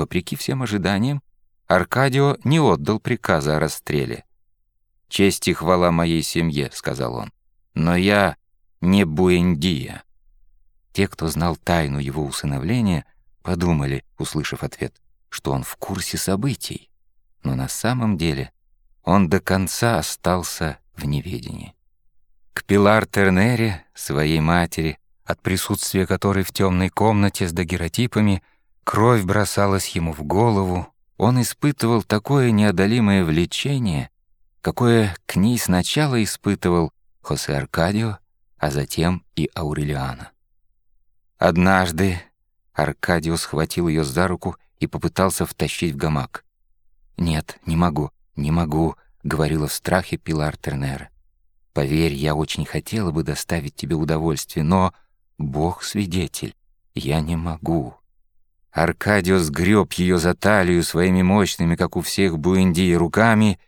Вопреки всем ожиданиям, Аркадио не отдал приказа о расстреле. «Честь и хвала моей семье», — сказал он. «Но я не Буэндия». Те, кто знал тайну его усыновления, подумали, услышав ответ, что он в курсе событий. Но на самом деле он до конца остался в неведении. К Пилар Тернере, своей матери, от присутствия которой в темной комнате с дагеротипами кровь бросалась ему в голову, он испытывал такое неодолимое влечение, какое к ней сначала испытывал Хосе Аркадио, а затем и Аурелиана. Однажды Аркадио схватил ее за руку и попытался втащить в гамак. «Нет, не могу, не могу», — говорила в страхе Пилар Тернера. «Поверь, я очень хотела бы доставить тебе удовольствие, но, Бог свидетель, я не могу». Аркадио сгреб ее за талию своими мощными, как у всех буэнди, руками,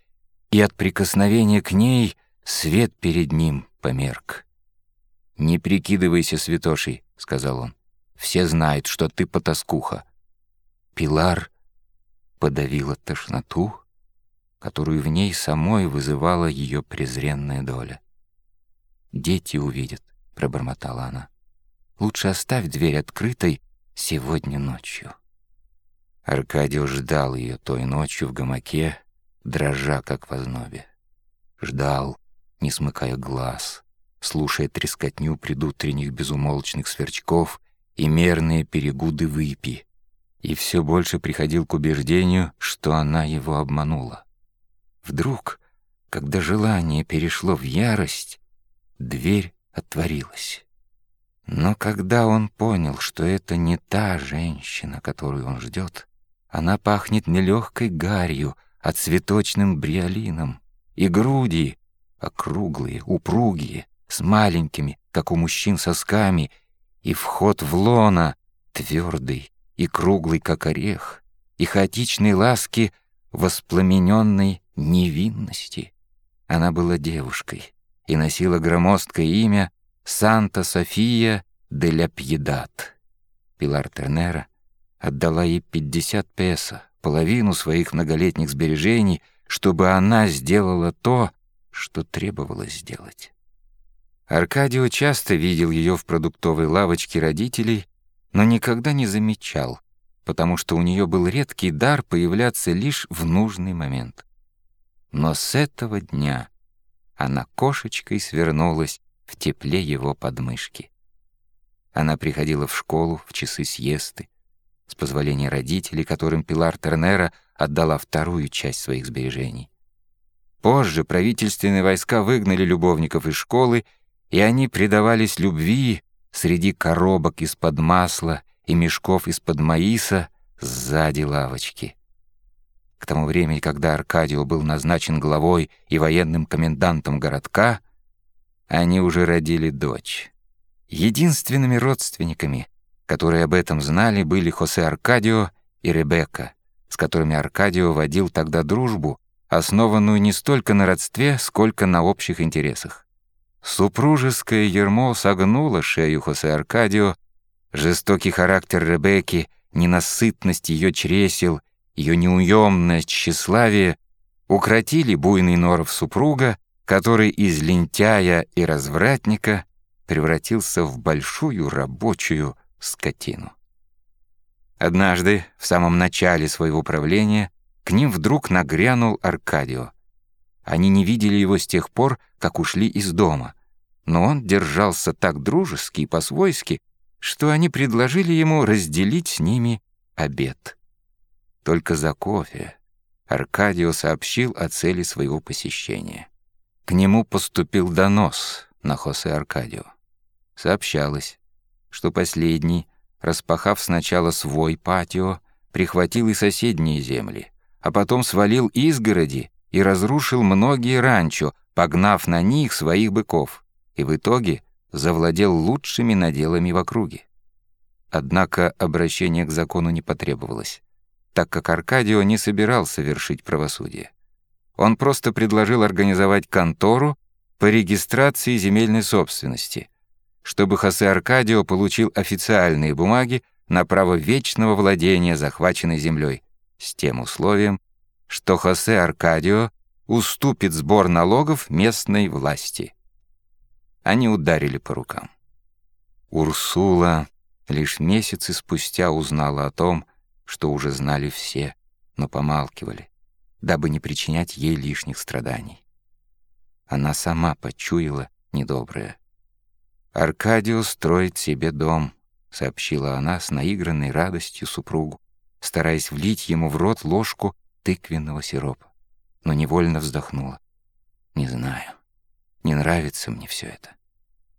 и от прикосновения к ней свет перед ним померк. «Не прикидывайся, святошей», — сказал он. «Все знают, что ты потаскуха». Пилар подавила тошноту, которую в ней самой вызывала ее презренная доля. «Дети увидят», — пробормотала она. «Лучше оставь дверь открытой сегодня ночью». Аркадио ждал ее той ночью в гамаке, дрожа, как в ознобе. Ждал, не смыкая глаз, слушая трескотню предутренних безумолчных сверчков и мерные перегуды выпи, и все больше приходил к убеждению, что она его обманула. Вдруг, когда желание перешло в ярость, дверь отворилась. Но когда он понял, что это не та женщина, которую он ждет, она пахнет нелегкой гарью, а цветочным бриолином, и груди округлые, упругие, с маленькими, как у мужчин, сосками, и вход в лона твердый и круглый, как орех, и хаотичные ласки воспламененной невинности. Она была девушкой и носила громоздкое имя Санта-София де ля Пьедат. Пилар Тернера отдала ей 50 песо, половину своих многолетних сбережений, чтобы она сделала то, что требовалось сделать. Аркадио часто видел ее в продуктовой лавочке родителей, но никогда не замечал, потому что у нее был редкий дар появляться лишь в нужный момент. Но с этого дня она кошечкой свернулась в тепле его подмышки. Она приходила в школу в часы съесты, с позволения родителей, которым Пилар Тернера отдала вторую часть своих сбережений. Позже правительственные войска выгнали любовников из школы, и они предавались любви среди коробок из-под масла и мешков из-под маиса сзади лавочки. К тому времени, когда Аркадио был назначен главой и военным комендантом городка, они уже родили дочь. Единственными родственниками, которые об этом знали, были Хосе Аркадио и Ребекка, с которыми Аркадио водил тогда дружбу, основанную не столько на родстве, сколько на общих интересах. Супружеское ермо согнуло шею Хосе Аркадио, жестокий характер Ребекки, ненасытность ее чресел — ее неуемное тщеславие укротили буйный норов супруга, который из лентяя и развратника превратился в большую рабочую скотину. Однажды, в самом начале своего правления, к ним вдруг нагрянул Аркадио. Они не видели его с тех пор, как ушли из дома, но он держался так дружески и по-свойски, что они предложили ему разделить с ними обед. Только за кофе Аркадио сообщил о цели своего посещения. К нему поступил донос на Хосе Аркадио. Сообщалось, что последний, распахав сначала свой патио, прихватил и соседние земли, а потом свалил изгороди и разрушил многие ранчо, погнав на них своих быков, и в итоге завладел лучшими наделами в округе. Однако обращение к закону не потребовалось так как Аркадио не собирался вершить правосудие. Он просто предложил организовать контору по регистрации земельной собственности, чтобы Хосе Аркадио получил официальные бумаги на право вечного владения захваченной землей с тем условием, что Хосе Аркадио уступит сбор налогов местной власти. Они ударили по рукам. Урсула лишь месяцы спустя узнала о том, что уже знали все, но помалкивали, дабы не причинять ей лишних страданий. Она сама почуяла недоброе. «Аркадио строит себе дом», — сообщила она с наигранной радостью супругу, стараясь влить ему в рот ложку тыквенного сиропа, но невольно вздохнула. «Не знаю, не нравится мне все это».